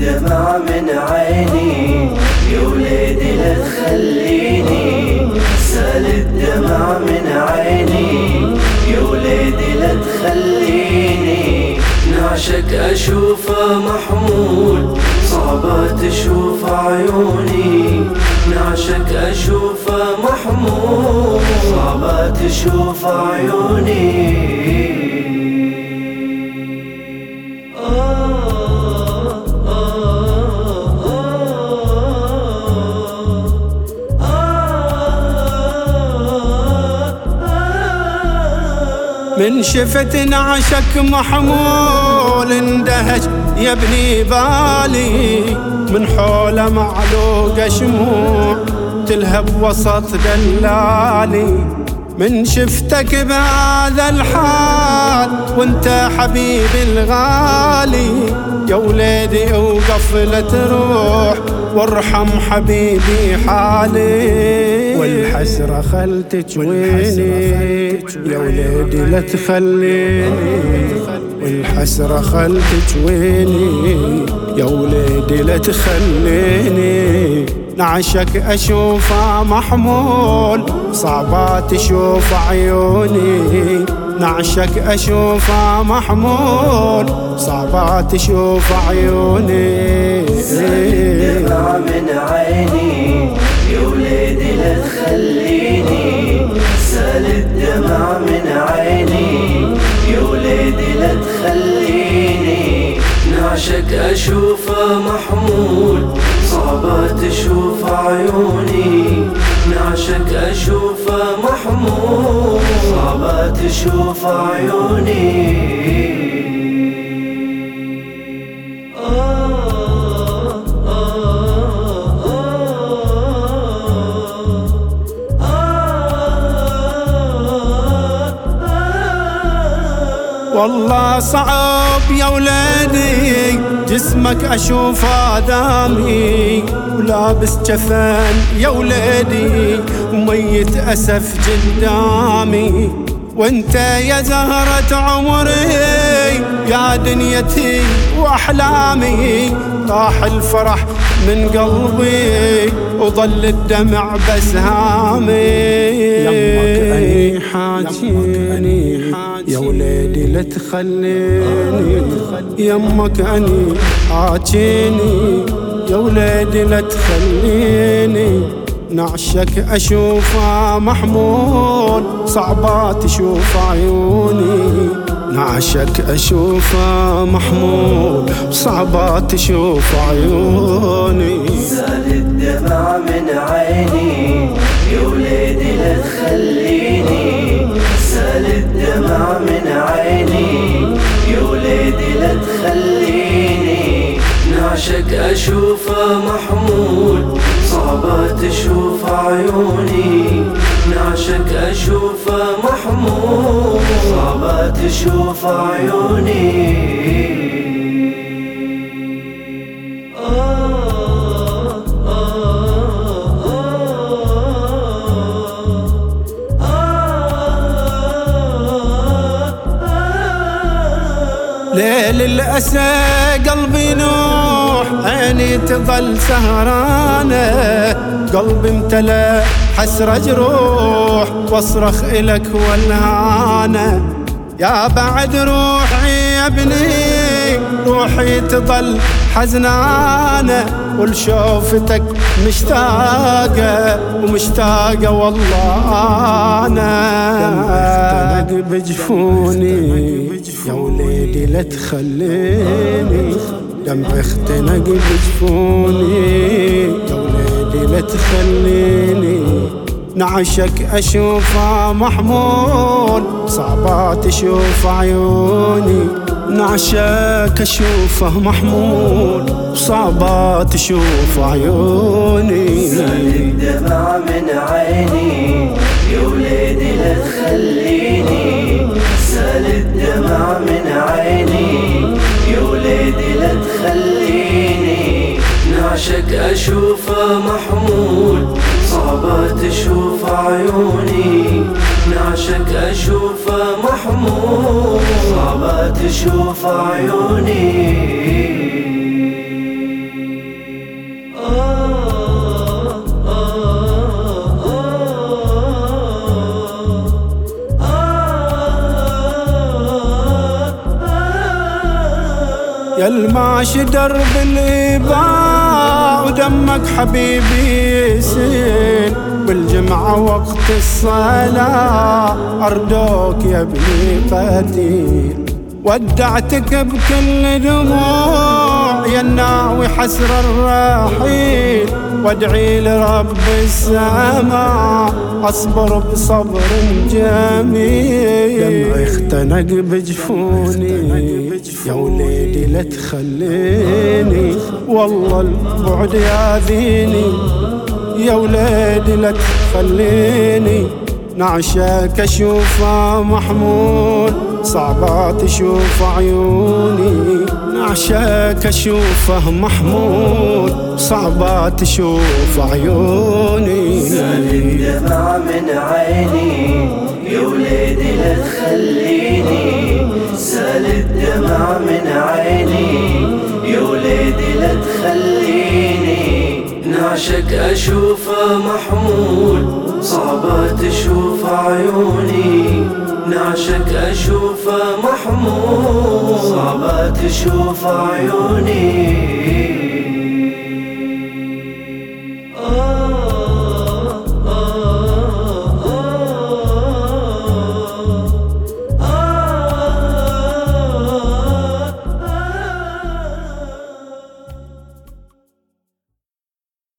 دمع من عيني يا وليدي لا تخليني. سأل الدمع من عيني يا وليدي لا تخليني. نعشك أشوف محمود صعبة تشوف عيوني. نعشك أشوف محمود صعبة تشوف عيوني. من شفت نعشك محمول اندهش. يا ابني بالي من حوله معلوقة شموع تلهب وسط دلالي. من شفتك بهذا الحال وانت حبيبي الغالي. يا وليدي أوقف لا تروح وارحم حبيبي حالي. والحسرة خلتك ويني يا وليدي لا تخليني والحسرة خلتك ويني يا وليدي لا تخليني. نعشك اشوفه محمول صعبات تشوف عيوني. نعشك اشوفه محمول صعبات تشوف عيوني. دمع من عيني. تخليني سال الدمع من عيني. يا وليدي لا تخليني. نعشك اشوفه محمول صعبة تشوف عيوني. نعشك اشوفه محمول صعبة تشوف عيوني. والله صعب يا ولادي جسمك أشوف آدامي ولابس جفن يا ولادي وميت أسف قدامي. وأنت يا زهرة عمري يا دنيتي وأحلامي. طاح الفرح من قلبي وظل الدمع بسهامي يمك اني حاجيني يا وليدي لا تخليني. يمك اني حاجيني يا وليدي لا تخليني. نعشك اشوفه محمول صعبات تشوف عيوني. نعشك اشوفه محمول صعبات تشوف عيوني. سأل الدمع من تشوف عيوني نعشك اشوفه محمول صعبة تشوف عيوني. ليل الأسى قلبي نوح عيني تظل سهرانة. قلبي امتلأ حسرة جروح واصرخ إلك والهانة. يا بعد روحي يا ابني. روحي تظل حزنانة ولشوفتك مشتاقة ومشتاقة والله. أنا بجفوني. يا وليدي لا تخليني. دم اختنق بجفوني. يا وليدي لا تخليني. نعشك اشوفه محمول صعبات تشوف عيوني. نعشك أشوفه محمول صعبات تشوف عيوني. سال الدمع من عيني يا وليدي لا تخليني. سال الدمع من عيني يا وليدي لا تخليني. نعشك أشوفه تشوف عيوني. يا يلمعش درب الإباء ودمك حبيبي يسيل. بالجمعة وقت الصلاة أردوك يا ابني قتيل ودعتك بكل دموع يا الناوي حسر الرحيل. وادعي لرب السماء أصبر بصبر جميل. دمعي اختنق بجفوني يا وليدي لا تخليني. والله البعد ياذيني يا وليدي لا تخليني. نعشاك اشوفه محمود. صعبات تشوف عيوني نعشاك اشوفه محمود. صعبات تشوف عيوني. سال الدمع من عيني يا وليدي لا تخليني. سال الدمع من عيني يا وليدي لا تخليني. نعشك اشوفه محمود. صعبة تشوف عيوني. نعشك أشوفه محمود صعبة تشوف عيوني.